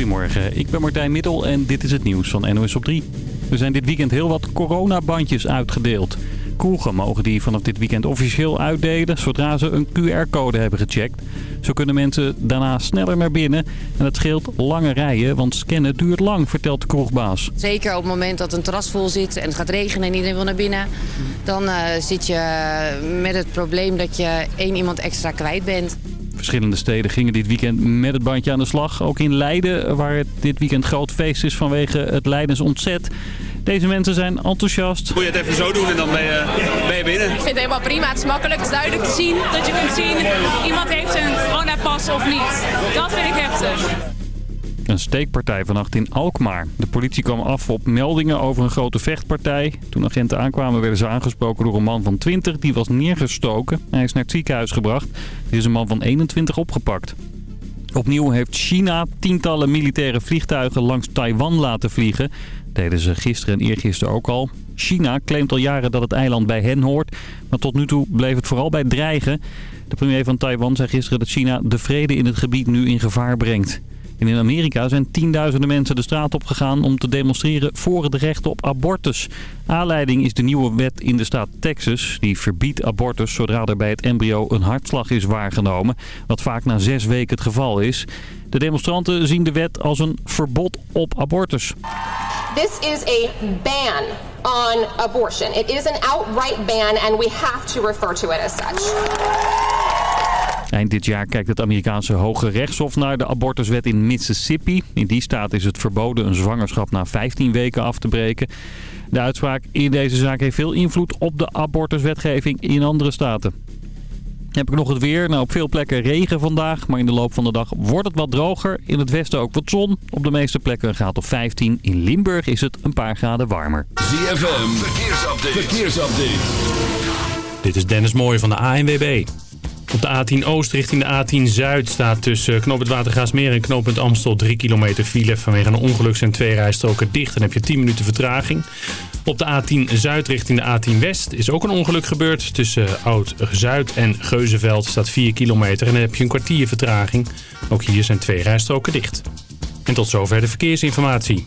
Goedemorgen, ik ben Martijn Middel en dit is het nieuws van NOS op 3. Er zijn dit weekend heel wat coronabandjes uitgedeeld. Kroegen mogen die vanaf dit weekend officieel uitdelen zodra ze een QR-code hebben gecheckt. Zo kunnen mensen daarna sneller naar binnen. En dat scheelt lange rijen, want scannen duurt lang, vertelt de kroegbaas. Zeker op het moment dat een terras vol zit en het gaat regenen en iedereen wil naar binnen... dan uh, zit je met het probleem dat je één iemand extra kwijt bent. Verschillende steden gingen dit weekend met het bandje aan de slag. Ook in Leiden, waar het dit weekend groot feest is vanwege het Leidens ontzet. Deze mensen zijn enthousiast. Moet je het even zo doen en dan ben je, ben je binnen. Ik vind het helemaal prima. Het is makkelijk, het is duidelijk te zien. Dat je kunt zien, iemand heeft een coronapas of niet. Dat vind ik heftig. Een steekpartij vannacht in Alkmaar. De politie kwam af op meldingen over een grote vechtpartij. Toen agenten aankwamen werden ze aangesproken door een man van 20. Die was neergestoken. Hij is naar het ziekenhuis gebracht. Er is een man van 21 opgepakt. Opnieuw heeft China tientallen militaire vliegtuigen langs Taiwan laten vliegen. deden ze gisteren en eergisteren ook al. China claimt al jaren dat het eiland bij hen hoort. Maar tot nu toe bleef het vooral bij dreigen. De premier van Taiwan zei gisteren dat China de vrede in het gebied nu in gevaar brengt. En in Amerika zijn tienduizenden mensen de straat op gegaan om te demonstreren voor het recht op abortus. Aanleiding is de nieuwe wet in de staat Texas. Die verbiedt abortus zodra er bij het embryo een hartslag is waargenomen. Wat vaak na zes weken het geval is. De demonstranten zien de wet als een verbod op abortus. This is a ban on abortion. It is an outright ban and we have to refer to it as such. Eind dit jaar kijkt het Amerikaanse Hoge Rechtshof naar de abortuswet in Mississippi. In die staat is het verboden een zwangerschap na 15 weken af te breken. De uitspraak in deze zaak heeft veel invloed op de abortuswetgeving in andere staten. Heb ik nog het weer. Nou, op veel plekken regen vandaag. Maar in de loop van de dag wordt het wat droger. In het westen ook wat zon. Op de meeste plekken een graad of 15. In Limburg is het een paar graden warmer. ZFM, verkeersupdate. verkeersupdate. Dit is Dennis Mooij van de ANWB. Op de A10 Oost richting de A10 Zuid staat tussen knooppunt Watergaasmeer en knooppunt Amstel 3 kilometer file. Vanwege een ongeluk zijn twee rijstroken dicht en heb je 10 minuten vertraging. Op de A10 Zuid richting de A10 West is ook een ongeluk gebeurd. Tussen Oud-Zuid en Geuzenveld staat 4 kilometer en dan heb je een kwartier vertraging. Ook hier zijn twee rijstroken dicht. En tot zover de verkeersinformatie.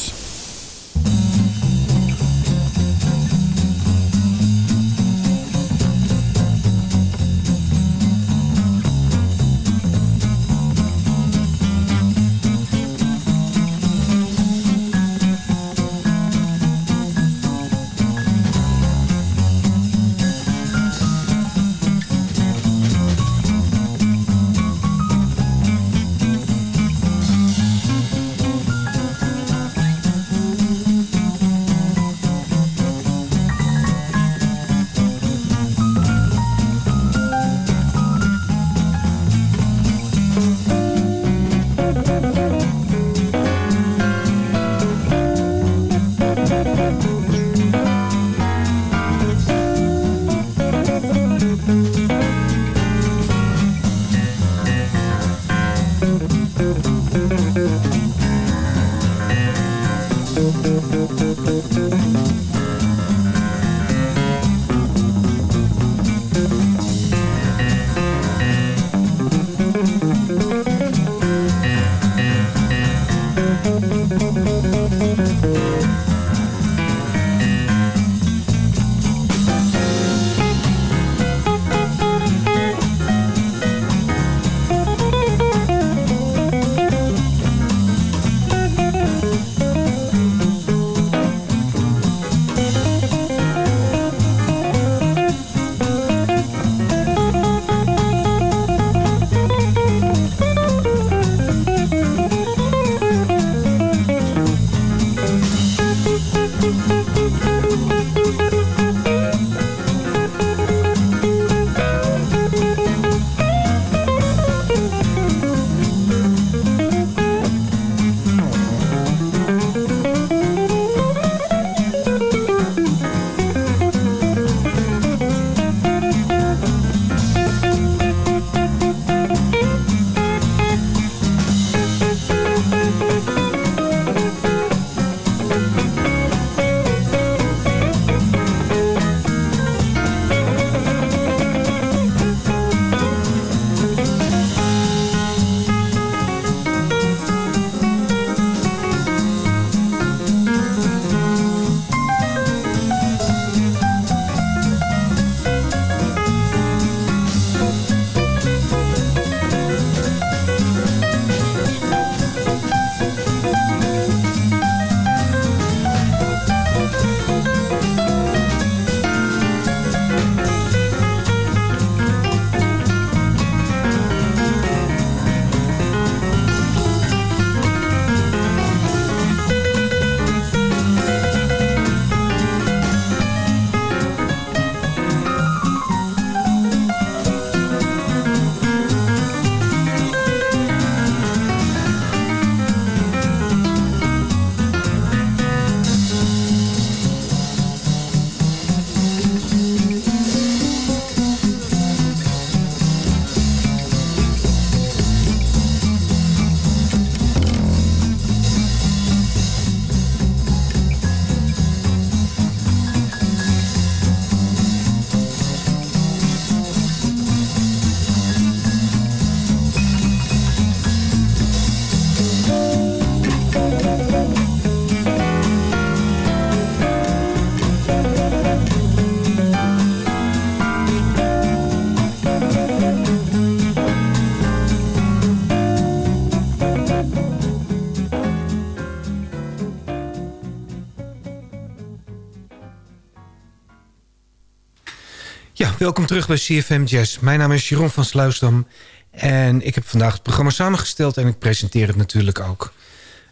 Welkom terug bij CFM Jazz. Mijn naam is Jeroen van Sluisdam. En ik heb vandaag het programma samengesteld en ik presenteer het natuurlijk ook.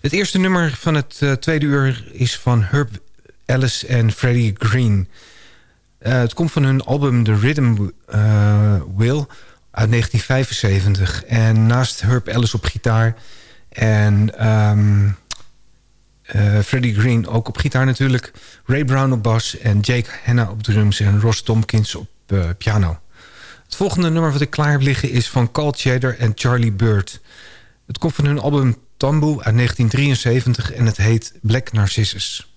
Het eerste nummer van het eh, tweede uur is van Herb Ellis en Freddie Green. Eh, het komt van hun album The Rhythm eh, Will uit 1975. En naast Herb Ellis op gitaar en eh, Freddie Green ook op gitaar natuurlijk... Ray Brown op bas en Jake Hanna op drums... en Ross Tompkins op eh, piano. Het volgende nummer wat ik klaar heb liggen is van Carl Shader en Charlie Bird. Het komt van hun album Tambu uit 1973 en het heet Black Narcissus.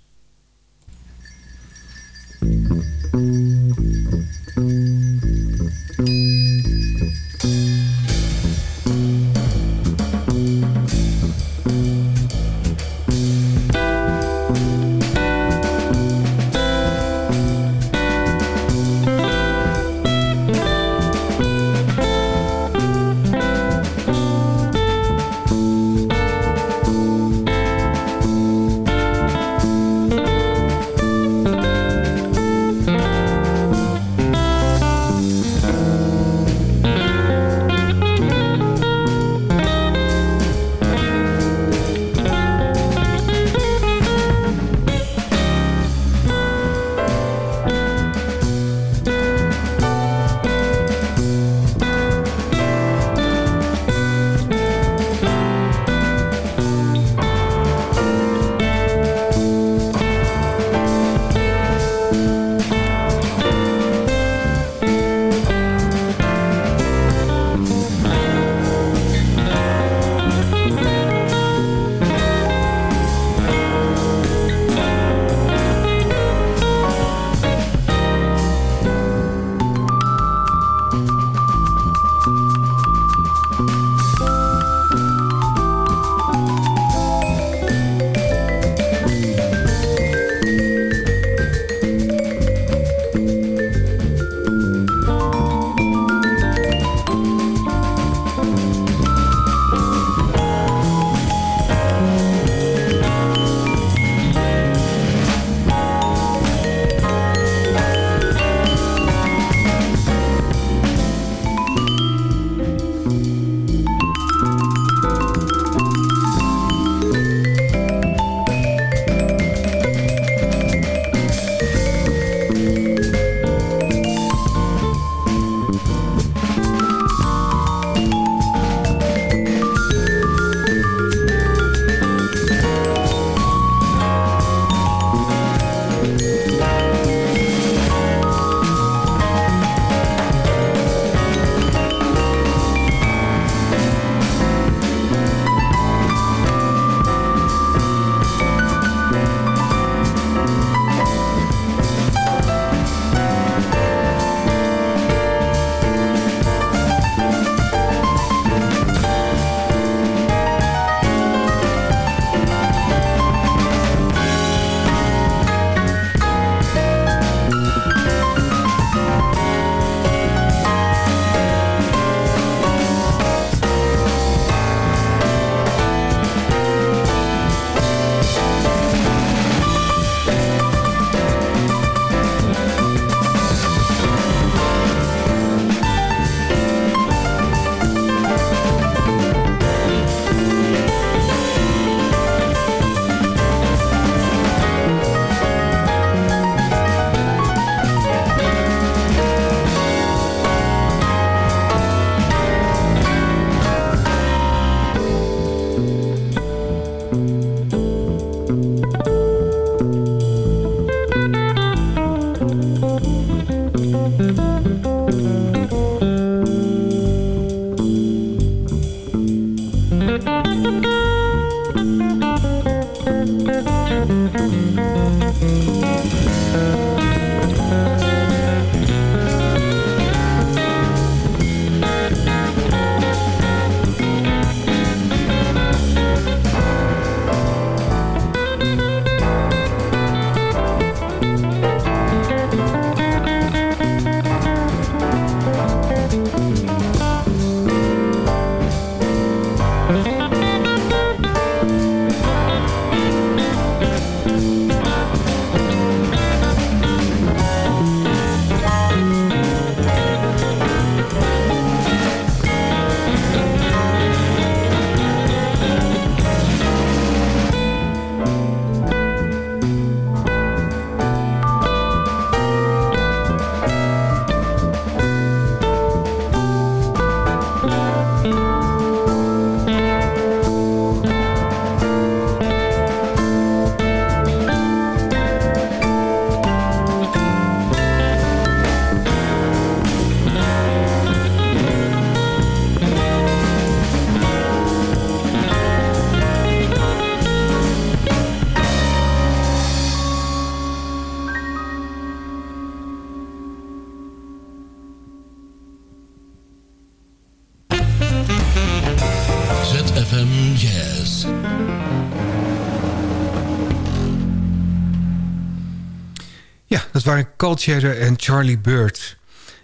Shader en Charlie Bird.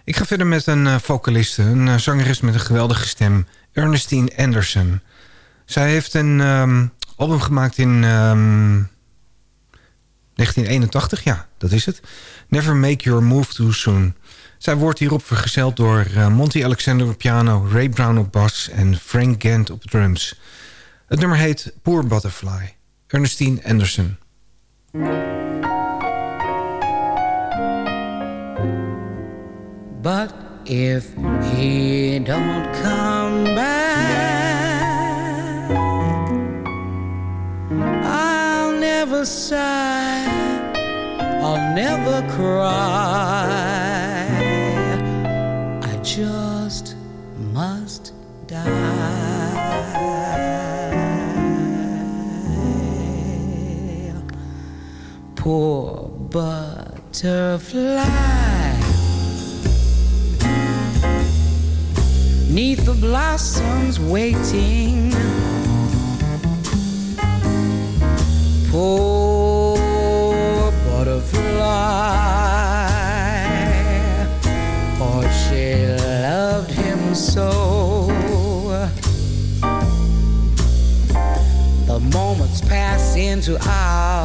Ik ga verder met een eh, vocaliste, een eh, zangeres met een geweldige stem. Ernestine Anderson. Zij heeft een ehm, album gemaakt in ehm, 1981, ja, dat is het. Never Make Your Move Too Soon. Zij wordt hierop vergezeld door eh, Monty Alexander op piano... Ray Brown op bas en Frank Gant op drums. Het nummer heet Poor Butterfly. Ernestine Anderson. But if he don't come back, I'll never sigh, I'll never cry. I just must die. Poor butterfly. Neath the blossoms waiting. Poor butterfly. For she loved him so. The moments pass into hours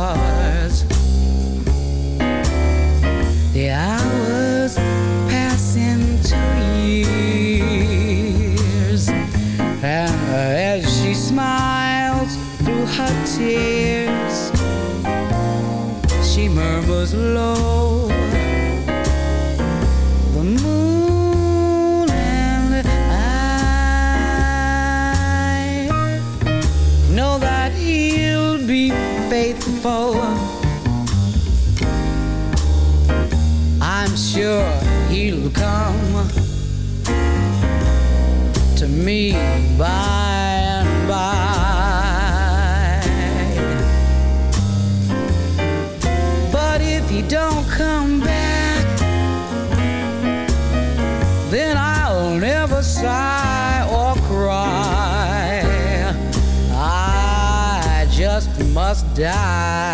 die.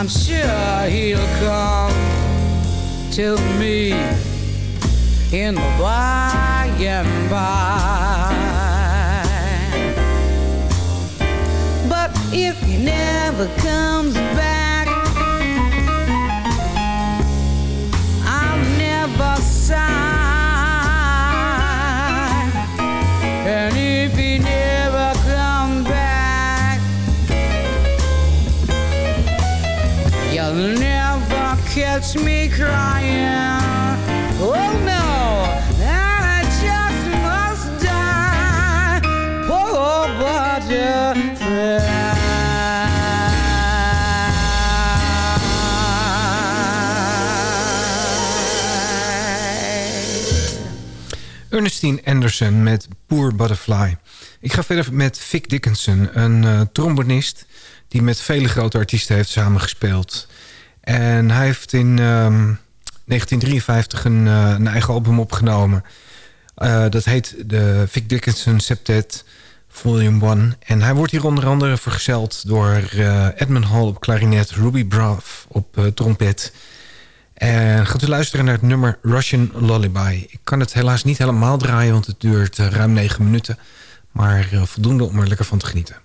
I'm sure he'll come to me in the by and by. But if he never comes back, Ernestine Anderson met Poor Butterfly. Ik ga verder met Vic Dickinson, een eh, trombonist... die met vele grote artiesten heeft samengespeeld. En hij heeft in ehm, 1953 een, eh, een eigen album opgenomen. Eh, dat heet de Vic Dickinson Septet Volume 1. En hij wordt hier onder andere vergezeld door eh, Edmund Hall op klarinet... Ruby Braff op trompet... En gaat u luisteren naar het nummer Russian Lullaby. Ik kan het helaas niet helemaal draaien, want het duurt ruim negen minuten. Maar voldoende om er lekker van te genieten.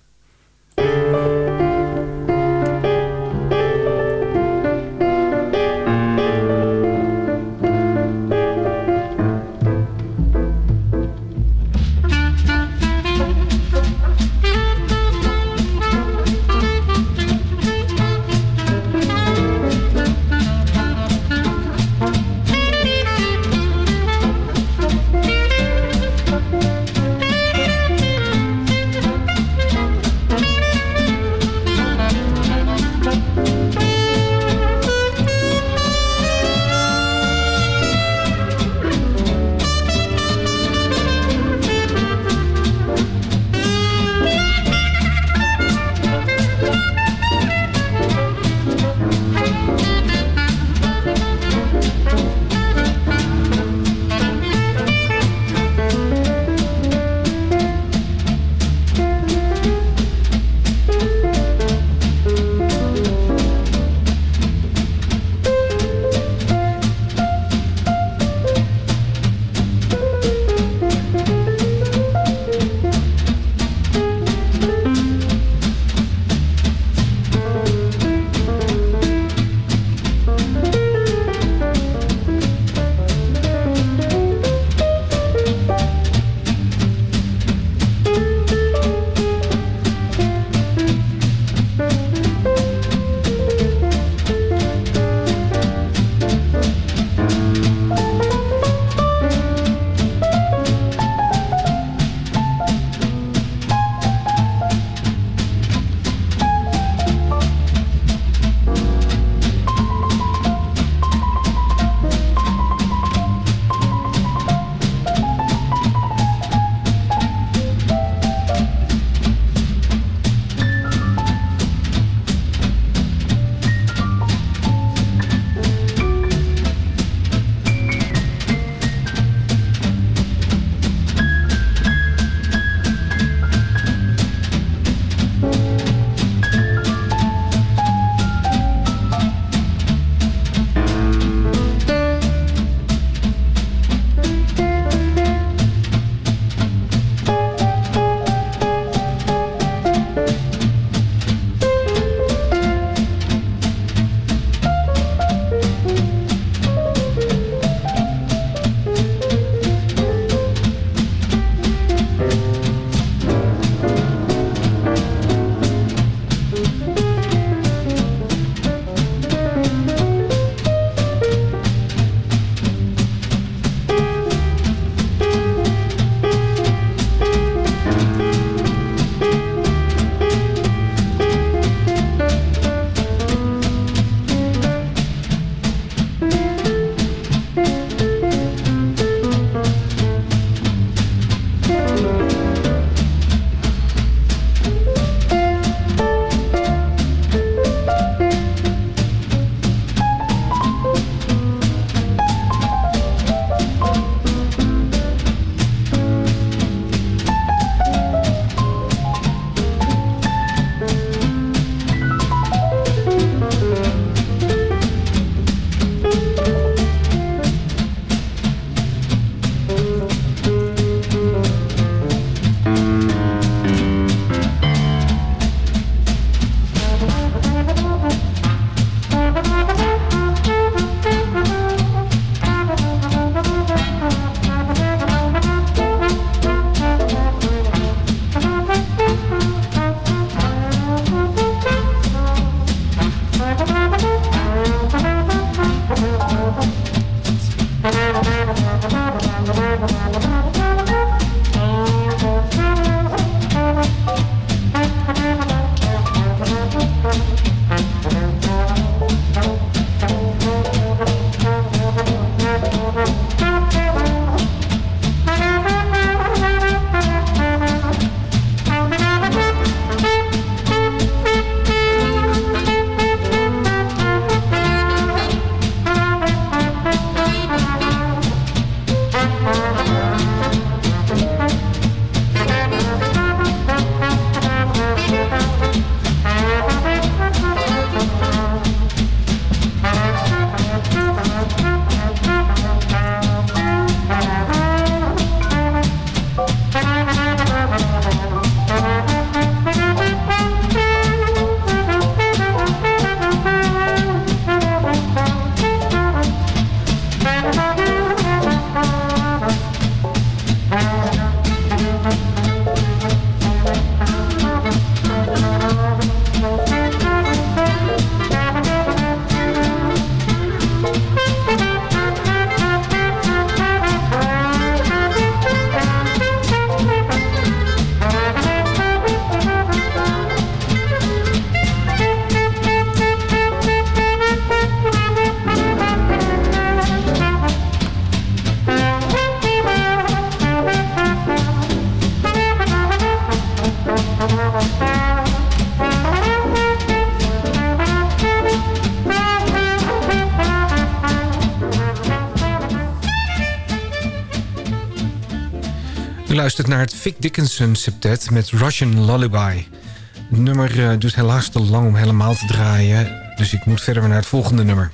U luistert naar het Vic Dickinson septet met Russian Lullaby. Het nummer eh, duurt helaas te lang om helemaal te draaien... dus ik moet verder naar het volgende nummer.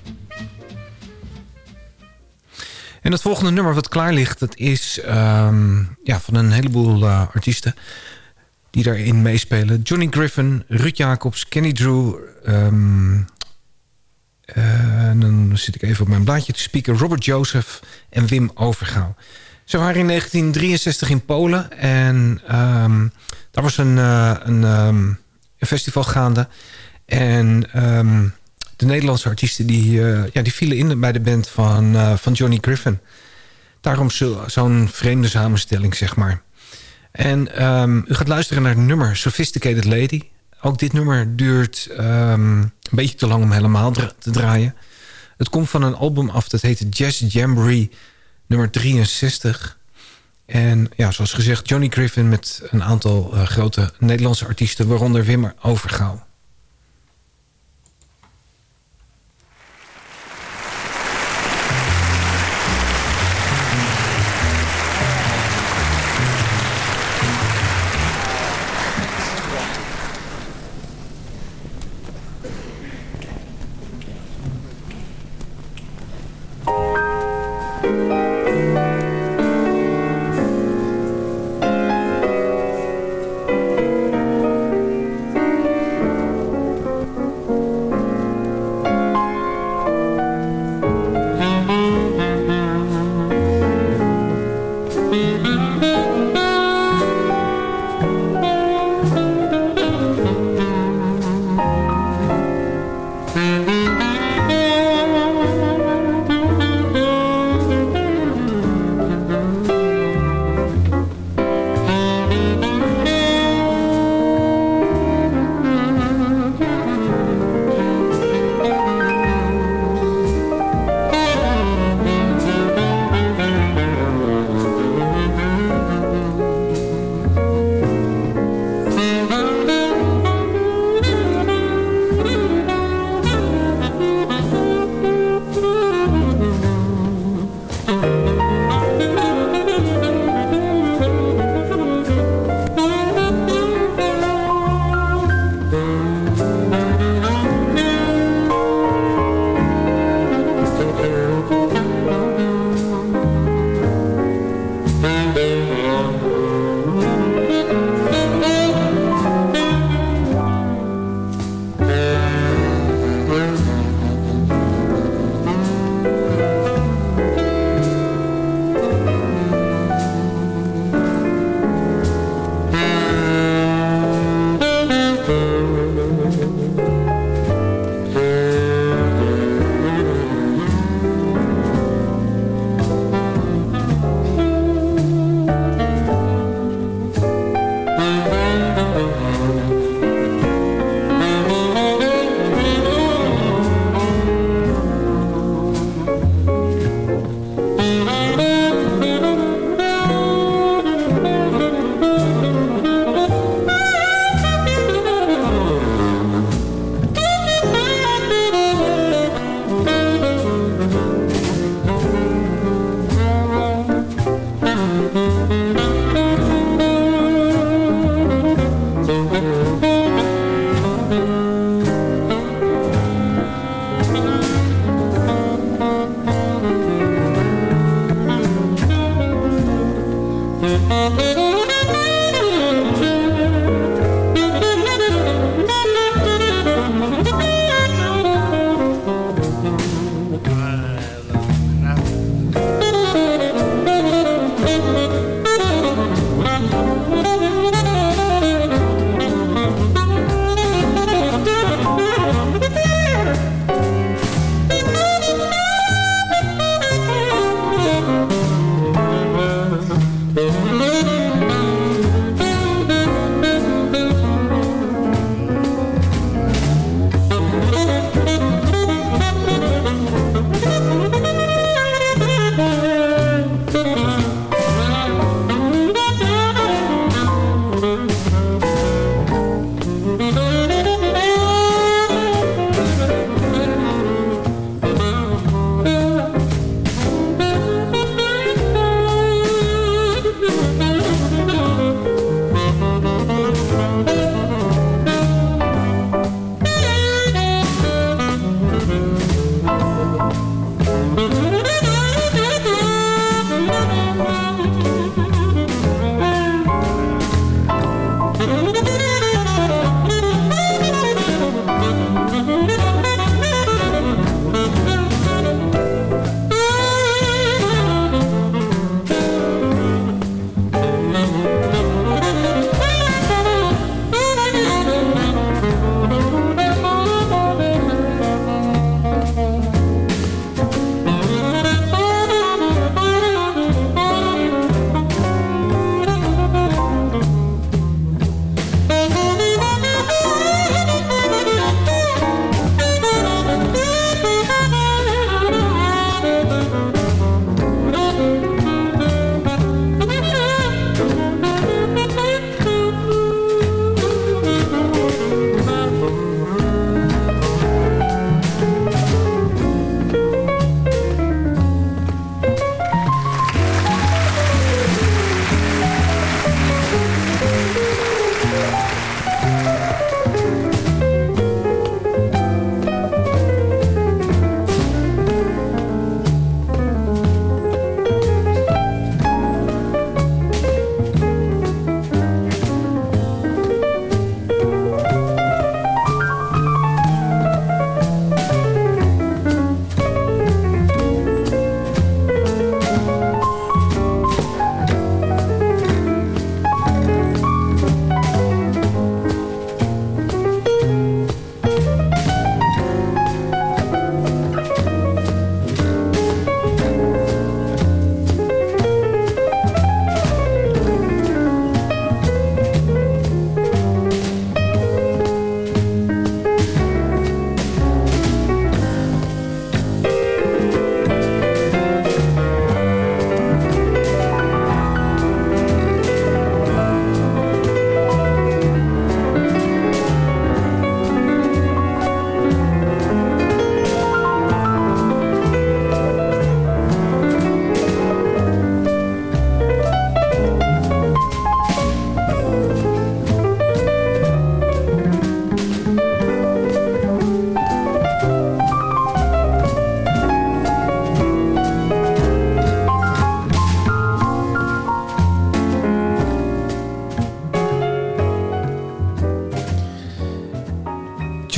En het volgende nummer wat klaar ligt... dat is ehm, ja, van een heleboel eh, artiesten die daarin meespelen. Johnny Griffin, Ruud Jacobs, Kenny Drew... ehm, eh, dan zit ik even op mijn blaadje te spieken. Robert Joseph en Wim Overgouw. Ze waren in 1963 in Polen. En ehm, daar was een, eh, een, ehm, een festival gaande. En ehm, de Nederlandse artiesten die, eh, ja, die vielen in bij de band van, eh, van Johnny Griffin. Daarom zo- zo'n vreemde samenstelling, zeg maar. En u gaat luisteren naar het nummer Sophisticated Lady. Ook dit nummer duurt een beetje te lang om helemaal te draaien. Het komt van een album af dat heet Jazz Jamboree nummer 63. En ja, zoals gezegd, Johnny Griffin met een aantal eh, grote Nederlandse artiesten... waaronder Wimmer Overgouw.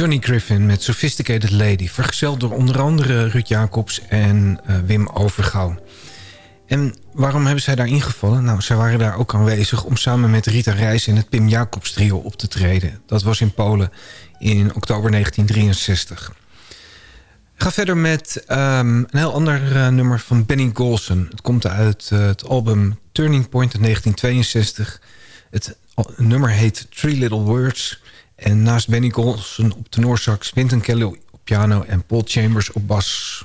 Johnny Griffin met Sophisticated Lady... vergezeld door onder andere Ruud Jacobs en eh, Wim Overgouw. En waarom hebben zij daar ingevallen? Nou, zij waren daar ook aanwezig om samen met Rita Reis... en het Pim Jacobs trio op te treden. Dat was in Polen in oktober 1963. Ik ga verder met ehm, een heel ander eh, nummer van Benny Golson. Het komt uit eh, het album Turning Point uit 1962. Het nummer heet Three Little Words... En naast Benny Golson op tenorsax, Winton Kelly op piano en Paul Chambers op bas.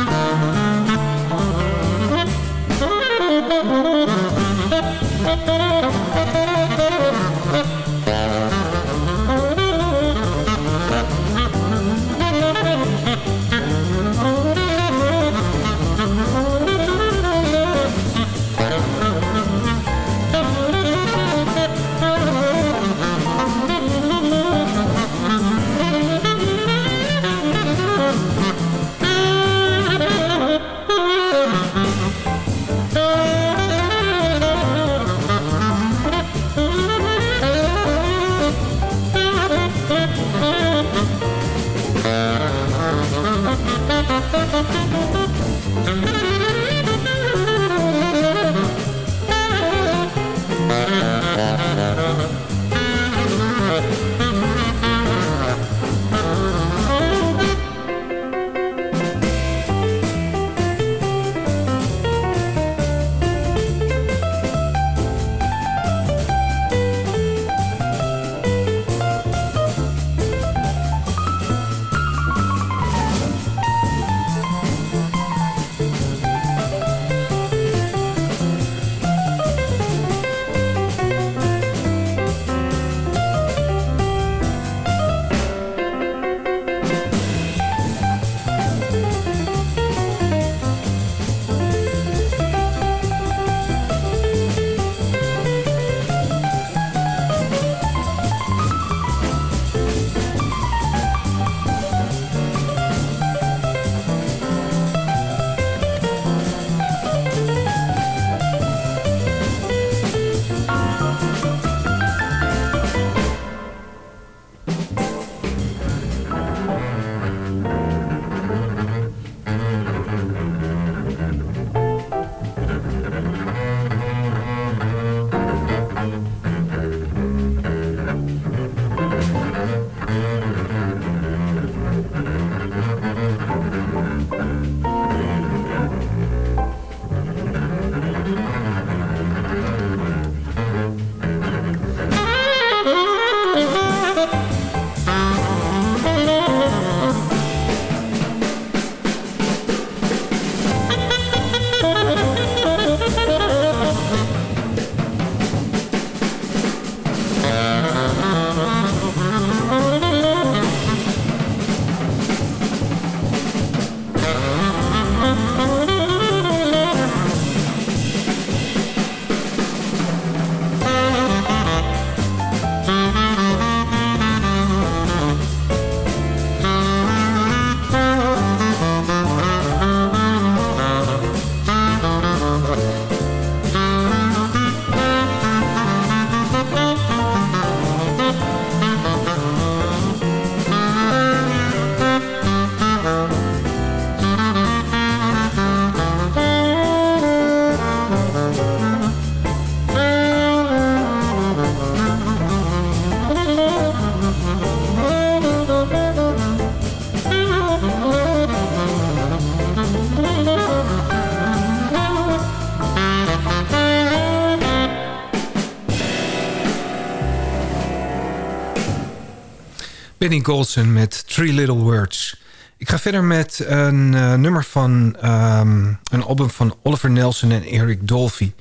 Benny Golson met Three Little Words. Ik ga verder met een uh, nummer van um, een album van Oliver Nelson en Eric Dolphy.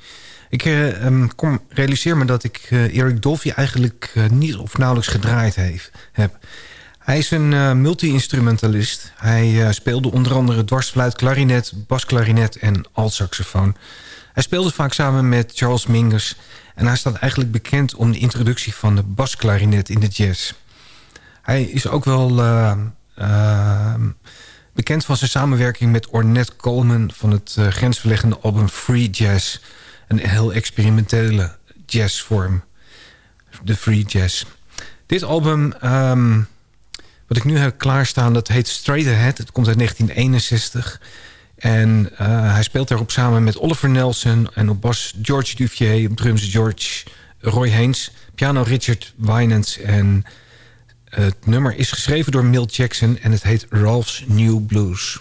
Ik uh, um, kom, realiseer me dat ik uh, Eric Dolphy eigenlijk niet of nauwelijks gedraaid heeft, heb. Hij is een multi-instrumentalist. Hij speelde onder andere dwarsfluit, klarinet, basklarinet en altsaxofoon. Hij speelde vaak samen met Charles Mingus... en hij staat eigenlijk bekend om de introductie van de basklarinet in de jazz. Hij is ook wel uh, uh, bekend van zijn samenwerking met Ornette Coleman... van het uh, grensverleggende album Free Jazz. Een heel experimentele jazzvorm. De Free Jazz. Dit album, um, wat ik nu heb klaarstaan, dat heet Straight Ahead. Het komt uit 1961... En uh, hij speelt daarop samen met Oliver Nelson... en op bas George Duvier, op drums George Roy Haynes... piano Richard Winans en het nummer is geschreven door Milt Jackson... en het heet Ralph's New Blues.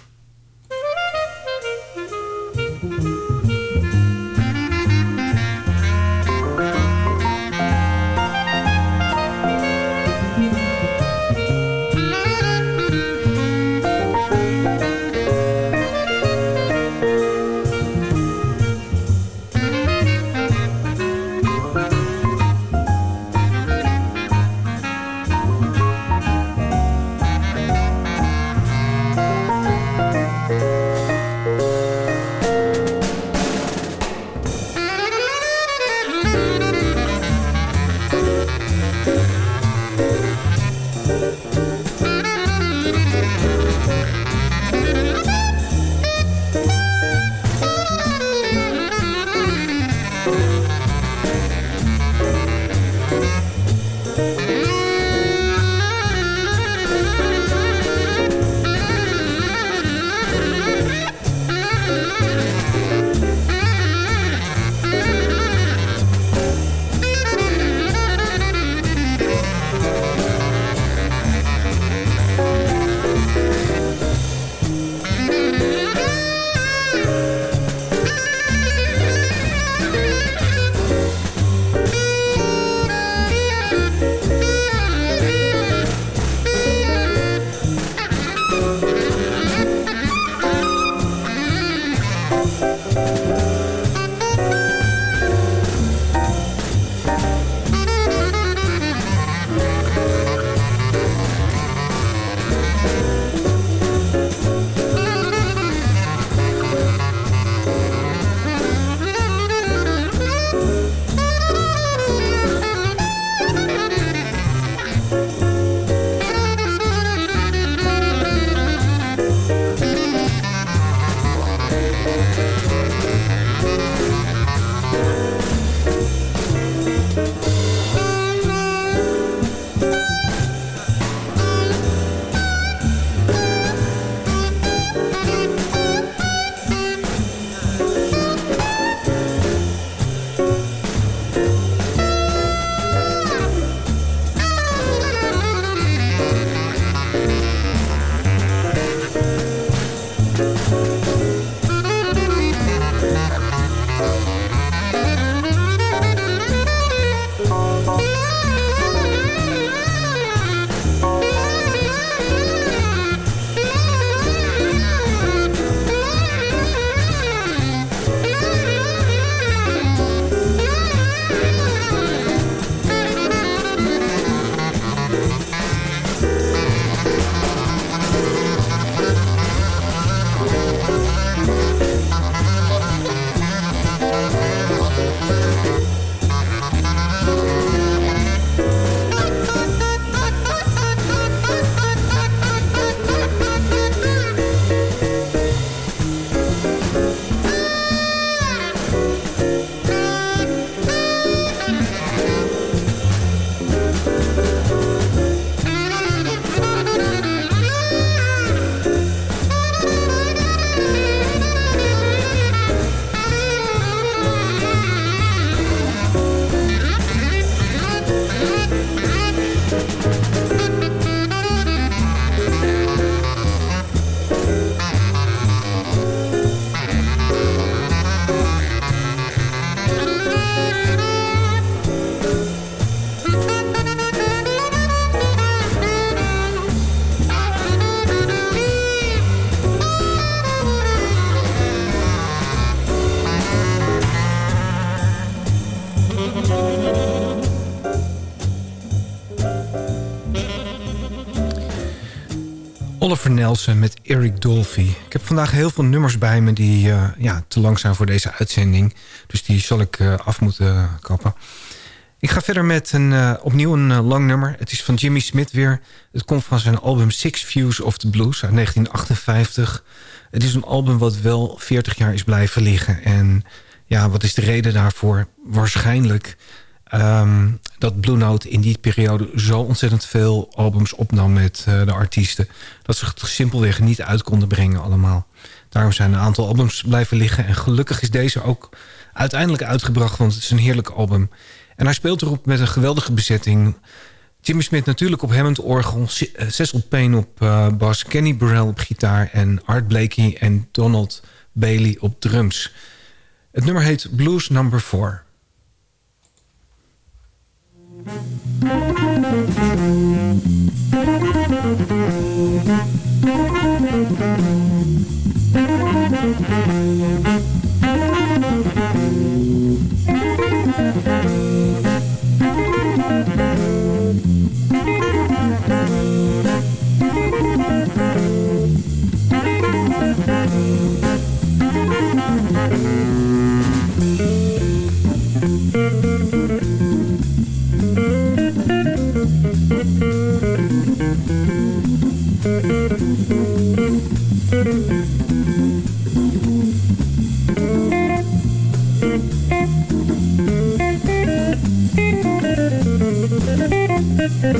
Nelson met Eric Dolphy. Ik heb vandaag heel veel nummers bij me die eh, ja, te lang zijn voor deze uitzending. Dus die zal ik eh, af moeten kappen. Ik ga verder met een, opnieuw een lang nummer. Het is van Jimmy Smith weer. Het komt van zijn album Six Views of the Blues uit 1958. Het is een album wat wel 40 jaar is blijven liggen. En ja, wat is de reden daarvoor? Waarschijnlijk um, dat Blue Note in die periode zo ontzettend veel albums opnam met uh, de artiesten. Dat ze het simpelweg niet uit konden brengen allemaal. Daarom zijn een aantal albums blijven liggen. En gelukkig is deze ook uiteindelijk uitgebracht, want het is een heerlijk album. En hij speelt erop met een geweldige bezetting. Jimmy Smith natuurlijk op Hammond-orgel. Cecil Payne op uh, bas. Kenny Burrell op gitaar. En Art Blakey en Donald Bailey op drums. Het nummer heet Blues Number 4. Thank you. Thank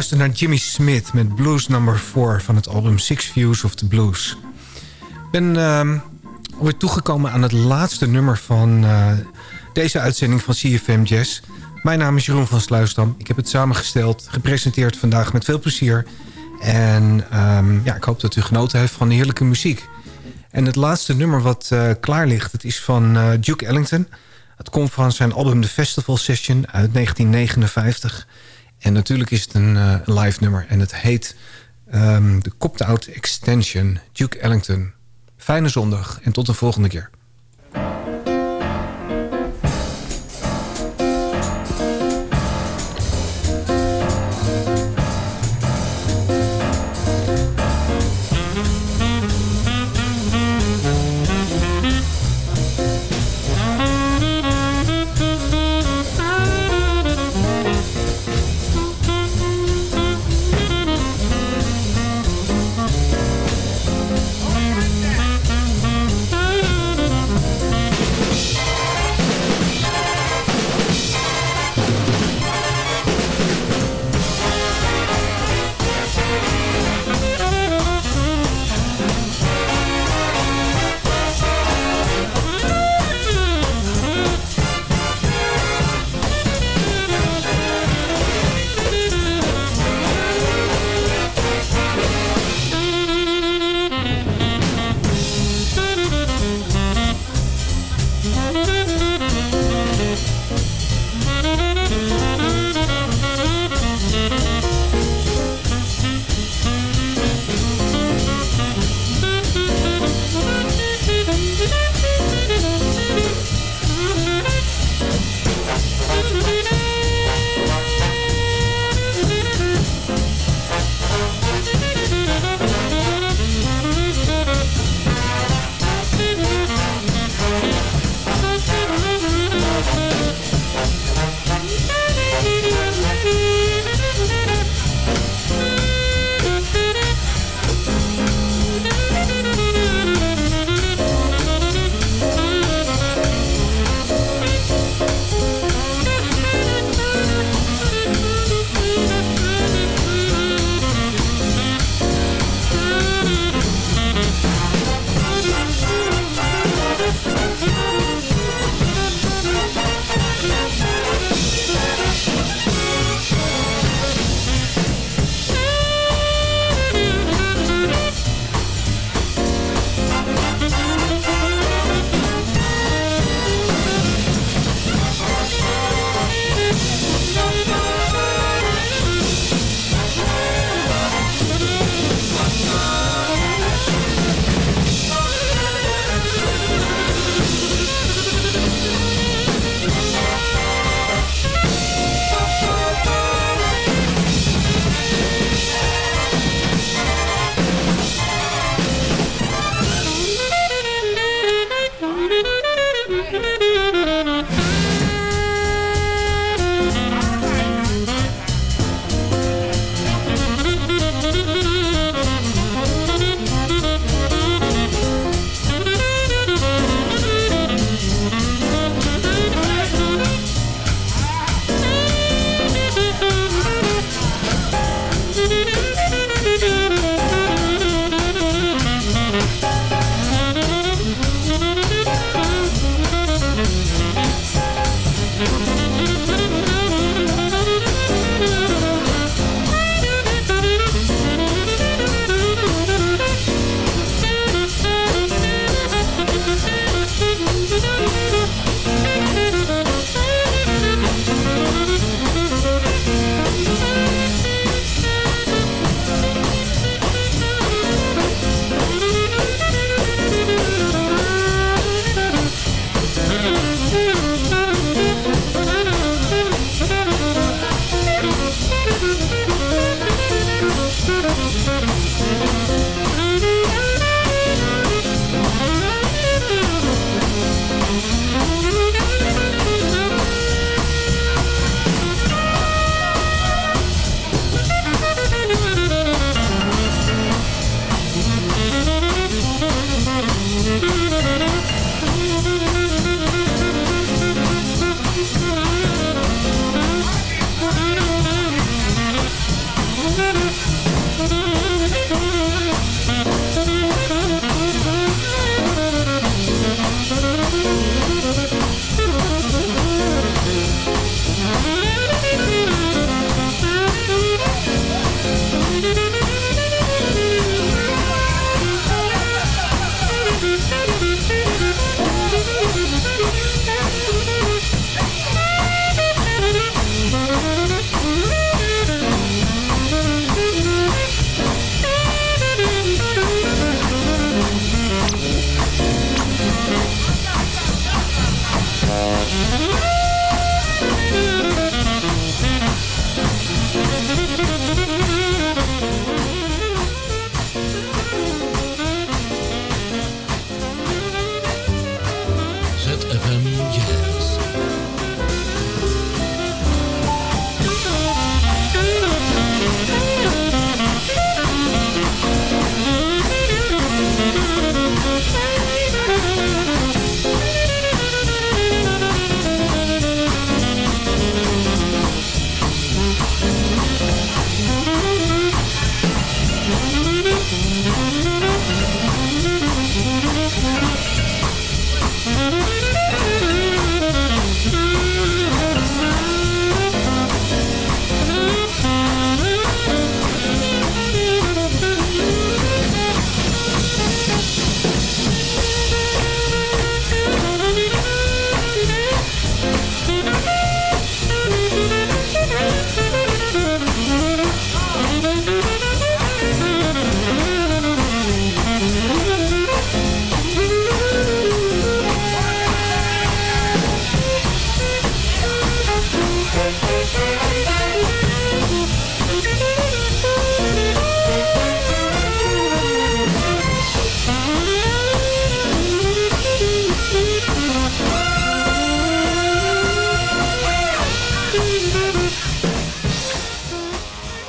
luisteren naar Jimmy Smith met Blues Number 4 van het album Six Views of the Blues. Ik ben uh, alweer toegekomen aan het laatste nummer van uh, deze uitzending van CFM Jazz. Mijn naam is Jeroen van Sluisdam. Ik heb het samengesteld, gepresenteerd vandaag met veel plezier. En um, ja, ik hoop dat u genoten heeft van de heerlijke muziek. En het laatste nummer wat uh, klaar ligt, het is van uh, Duke Ellington. Het komt van zijn album The Festival Session uit 1959. En natuurlijk is het een uh, live nummer. En het heet um, de Copt Out Extension, Duke Ellington. Fijne zondag en tot de volgende keer.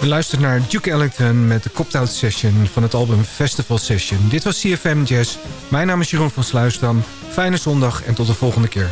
We luisteren naar Duke Ellington met de Coped-out Session van het album Festival Session. Dit was CFM Jazz. Mijn naam is Jeroen van Sluisdam. Fijne zondag en tot de volgende keer.